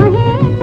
है।